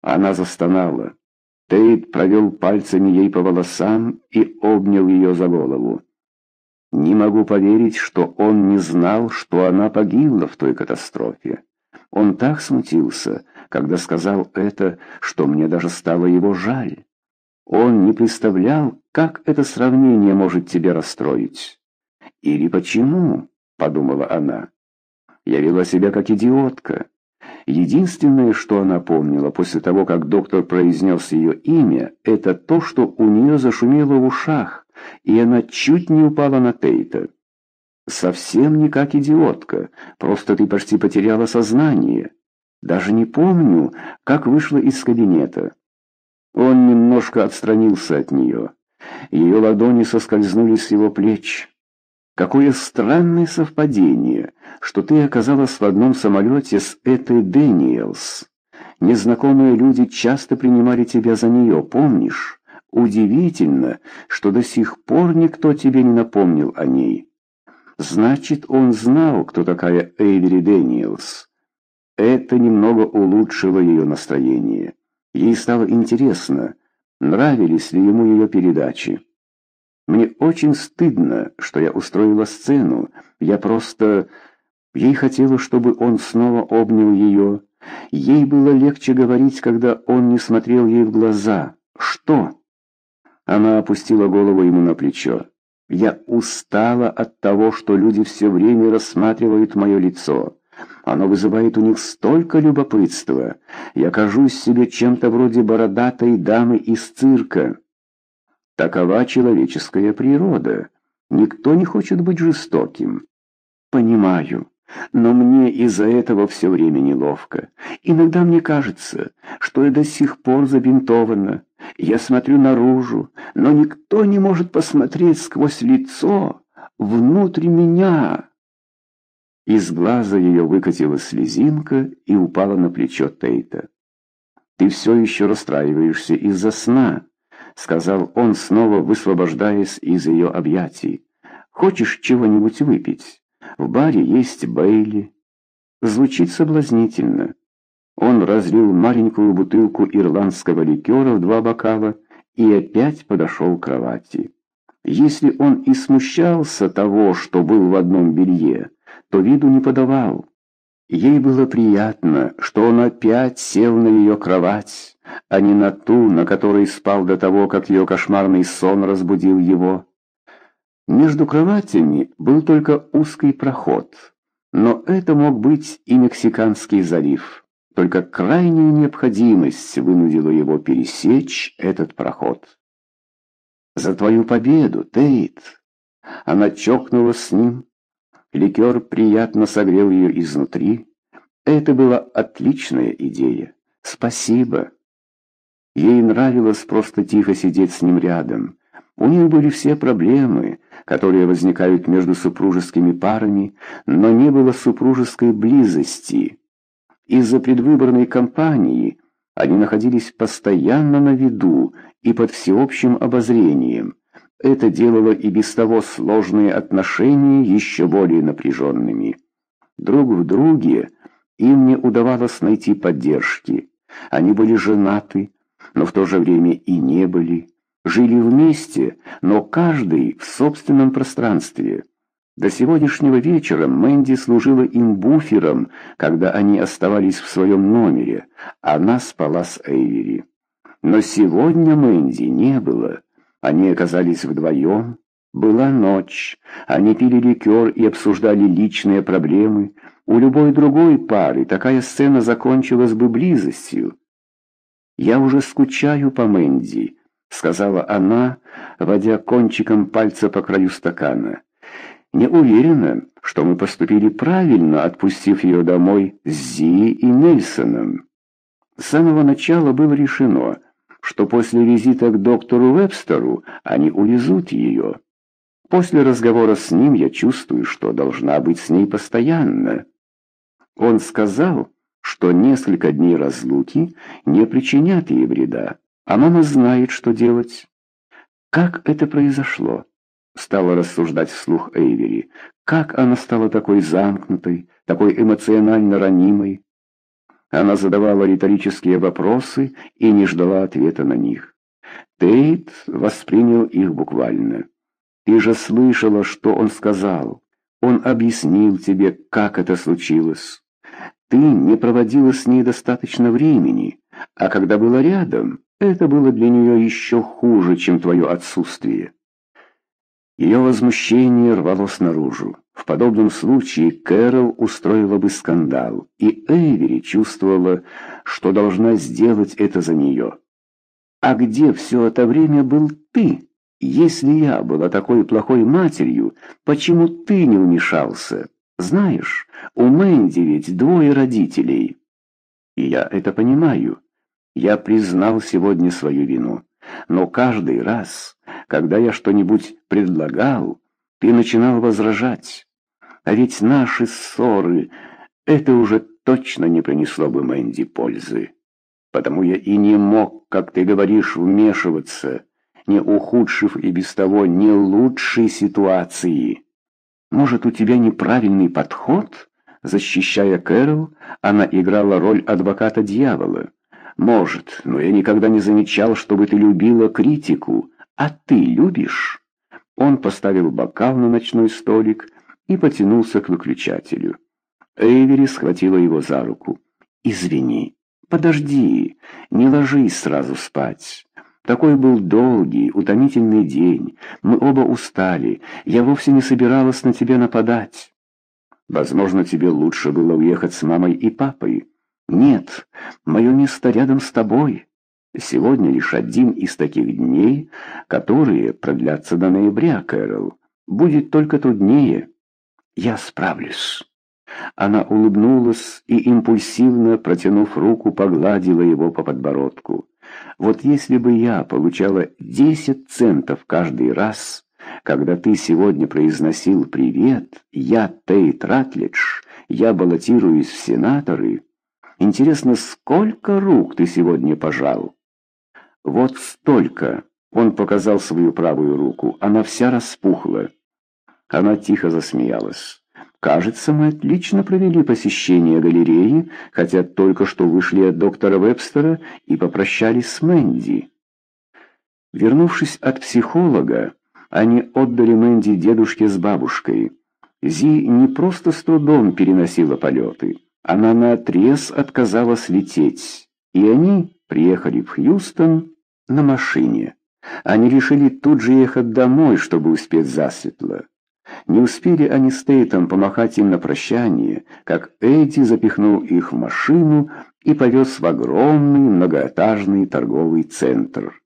Она застонала. Тейт провел пальцами ей по волосам и обнял ее за голову. Не могу поверить, что он не знал, что она погибла в той катастрофе. Он так смутился, когда сказал это, что мне даже стало его жаль. Он не представлял, как это сравнение может тебя расстроить. «Или почему?» — подумала она. «Я вела себя как идиотка». Единственное, что она помнила после того, как доктор произнес ее имя, это то, что у нее зашумело в ушах, и она чуть не упала на Тейта. «Совсем не как идиотка, просто ты почти потеряла сознание. Даже не помню, как вышла из кабинета». Он немножко отстранился от нее. Ее ладони соскользнули с его плеч. Какое странное совпадение, что ты оказалась в одном самолете с этой Дэниелс. Незнакомые люди часто принимали тебя за нее, помнишь? Удивительно, что до сих пор никто тебе не напомнил о ней. Значит, он знал, кто такая Эйвери Дэниелс. Это немного улучшило ее настроение. Ей стало интересно, нравились ли ему ее передачи. Мне очень стыдно, что я устроила сцену. Я просто... Ей хотелось, чтобы он снова обнял ее. Ей было легче говорить, когда он не смотрел ей в глаза. «Что?» Она опустила голову ему на плечо. «Я устала от того, что люди все время рассматривают мое лицо. Оно вызывает у них столько любопытства. Я кажусь себе чем-то вроде бородатой дамы из цирка». Такова человеческая природа. Никто не хочет быть жестоким. Понимаю, но мне из-за этого все время неловко. Иногда мне кажется, что я до сих пор забинтована. Я смотрю наружу, но никто не может посмотреть сквозь лицо внутрь меня. Из глаза ее выкатилась слезинка и упала на плечо Тейта. «Ты все еще расстраиваешься из-за сна», сказал он, снова высвобождаясь из ее объятий. «Хочешь чего-нибудь выпить? В баре есть Бейли». Звучит соблазнительно. Он разлил маленькую бутылку ирландского ликера в два бокала и опять подошел к кровати. Если он и смущался того, что был в одном белье, то виду не подавал. Ей было приятно, что он опять сел на ее кровать, а не на ту, на которой спал до того, как ее кошмарный сон разбудил его. Между кроватями был только узкий проход, но это мог быть и Мексиканский залив. Только крайняя необходимость вынудила его пересечь этот проход. «За твою победу, Тейт!» Она чокнулась с ним, Ликер приятно согрел ее изнутри. Это была отличная идея. Спасибо. Ей нравилось просто тихо сидеть с ним рядом. У нее были все проблемы, которые возникают между супружескими парами, но не было супружеской близости. Из-за предвыборной кампании они находились постоянно на виду и под всеобщим обозрением. Это делало и без того сложные отношения еще более напряженными. Друг в друге им не удавалось найти поддержки. Они были женаты, но в то же время и не были. Жили вместе, но каждый в собственном пространстве. До сегодняшнего вечера Мэнди служила им буфером, когда они оставались в своем номере. Она спала с Эйвери. Но сегодня Мэнди не было. Они оказались вдвоем. Была ночь. Они пили ликер и обсуждали личные проблемы. У любой другой пары такая сцена закончилась бы близостью. «Я уже скучаю по Мэнди», — сказала она, водя кончиком пальца по краю стакана. «Не уверена, что мы поступили правильно, отпустив ее домой с Зи и Нельсоном». С самого начала было решено — что после визита к доктору Вебстеру они увезут ее. После разговора с ним я чувствую, что должна быть с ней постоянно. Он сказал, что несколько дней разлуки не причинят ей вреда, а мама знает, что делать. Как это произошло? Стала рассуждать вслух Эйвери. Как она стала такой замкнутой, такой эмоционально ранимой? Она задавала риторические вопросы и не ждала ответа на них. Тейт воспринял их буквально. «Ты же слышала, что он сказал. Он объяснил тебе, как это случилось. Ты не проводила с ней достаточно времени, а когда была рядом, это было для нее еще хуже, чем твое отсутствие». Ее возмущение рвалось наружу. В подобном случае Кэрол устроила бы скандал, и Эйвери чувствовала, что должна сделать это за нее. «А где все это время был ты? Если я была такой плохой матерью, почему ты не вмешался? Знаешь, у Мэнди ведь двое родителей». И я это понимаю. Я признал сегодня свою вину. Но каждый раз, когда я что-нибудь предлагал, ты начинал возражать. А ведь наши ссоры, это уже точно не принесло бы Мэнди пользы. Потому я и не мог, как ты говоришь, вмешиваться, не ухудшив и без того не лучшей ситуации. Может, у тебя неправильный подход? Защищая Кэрол, она играла роль адвоката дьявола. Может, но я никогда не замечал, чтобы ты любила критику. А ты любишь? Он поставил бокал на ночной столик и потянулся к выключателю. Эйвери схватила его за руку. «Извини, подожди, не ложись сразу спать. Такой был долгий, утомительный день. Мы оба устали. Я вовсе не собиралась на тебя нападать. Возможно, тебе лучше было уехать с мамой и папой. Нет, мое место рядом с тобой. Сегодня лишь один из таких дней, которые продлятся до ноября, Кэрол. Будет только труднее». «Я справлюсь». Она улыбнулась и, импульсивно протянув руку, погладила его по подбородку. «Вот если бы я получала десять центов каждый раз, когда ты сегодня произносил «Привет, я Тейт Ратлидж, я баллотируюсь в сенаторы», интересно, сколько рук ты сегодня пожал?» «Вот столько!» — он показал свою правую руку, она вся распухла. Она тихо засмеялась. «Кажется, мы отлично провели посещение галереи, хотя только что вышли от доктора Вебстера и попрощались с Мэнди». Вернувшись от психолога, они отдали Мэнди дедушке с бабушкой. Зи не просто с трудом переносила полеты, она наотрез отказалась лететь, и они приехали в Хьюстон на машине. Они решили тут же ехать домой, чтобы успеть засветло. Не успели они с Тейтом помахать им на прощание, как Эдди запихнул их в машину и повез в огромный многоэтажный торговый центр.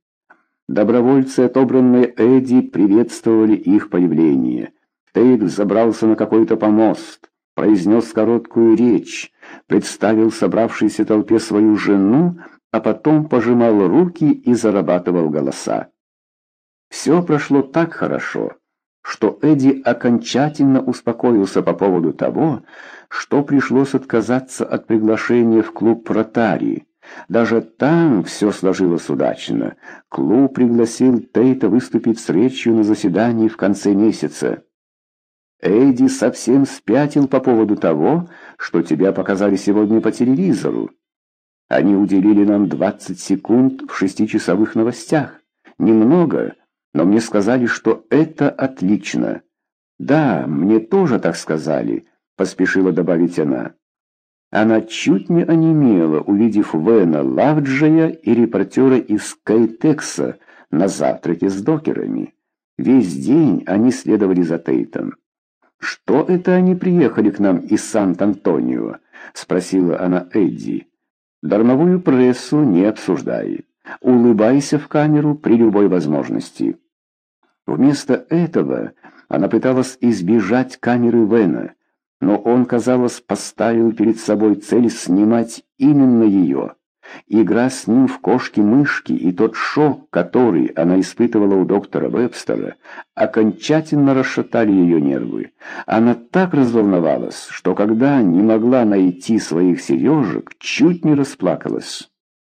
Добровольцы, отобранные Эдди, приветствовали их появление. Тейт забрался на какой-то помост, произнес короткую речь, представил собравшейся толпе свою жену, а потом пожимал руки и зарабатывал голоса. Все прошло так хорошо что Эдди окончательно успокоился по поводу того, что пришлось отказаться от приглашения в клуб Ротари. Даже там все сложилось удачно. Клуб пригласил Тейта выступить с речью на заседании в конце месяца. Эдди совсем спятил по поводу того, что тебя показали сегодня по телевизору. Они уделили нам 20 секунд в шестичасовых новостях. Немного, но мне сказали, что это отлично. Да, мне тоже так сказали, поспешила добавить она. Она чуть не онемела, увидев Вена Лавджия и репортера из Кайтекса на завтраке с докерами. Весь день они следовали за Тейтом. «Что это они приехали к нам из Сан-Антонио?» — спросила она Эдди. «Дармовую прессу не обсуждай. Улыбайся в камеру при любой возможности». Вместо этого она пыталась избежать камеры Вена, но он, казалось, поставил перед собой цель снимать именно ее. Игра с ним в кошки-мышки и тот шок, который она испытывала у доктора Вебстера, окончательно расшатали ее нервы. Она так разволновалась, что когда не могла найти своих сережек, чуть не расплакалась.